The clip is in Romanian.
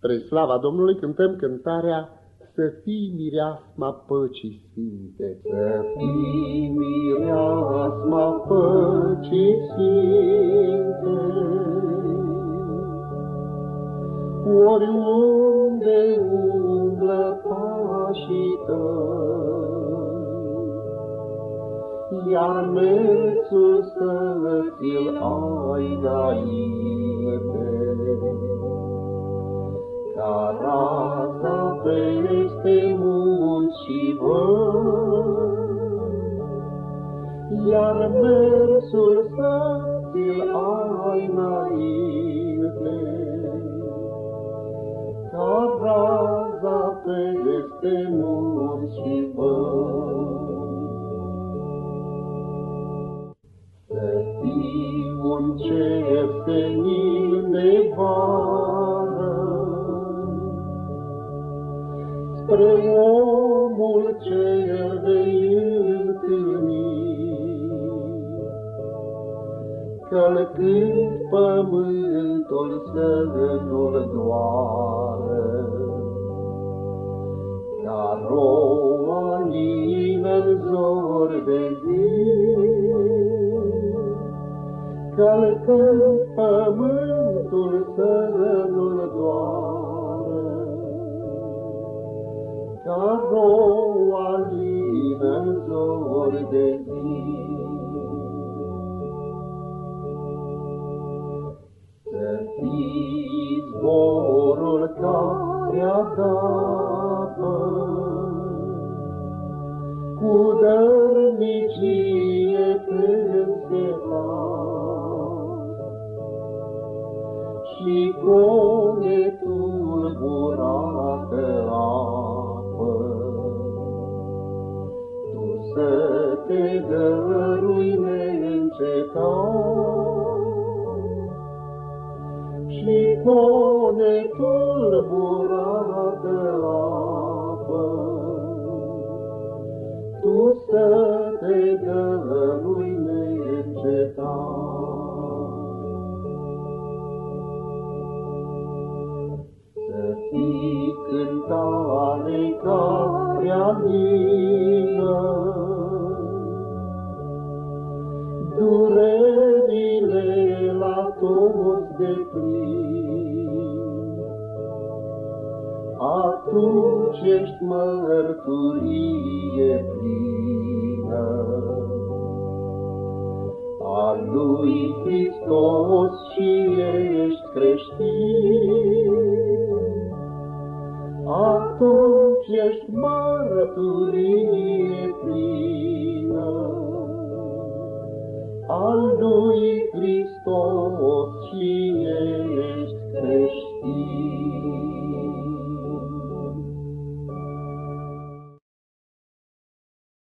Spre slava Domnului cântăm cântarea Să fii mireasma păcii sfinte. Să fii mireasma păcii sfinte. Oriunde umblă pașii tăi, Iar mersul să ți-l ai înainte iar mersul să ți-l ai înainte. Ca raza peste munți și vări. Să fii un cer senin de vară, spre omul cel vei întâlni. Călcând pământul să nu-l doară, ca roa lină-n zor de zi. Călcând pământul să nu-l doară, ca roa lină-n zor de zi. Să fii zborul care adapă, cu dărnicie când se și conetul burată apă. Tu să te dărui neîncetat, și conetul burată apă. Tu să te dărui neîncetat. Să fii cântare care mină, durerile de plin. Atunci ești mărturie plină a lui Hristos și ești creștin. Atunci ești mărturie plină al lui Hristos și ești creștin.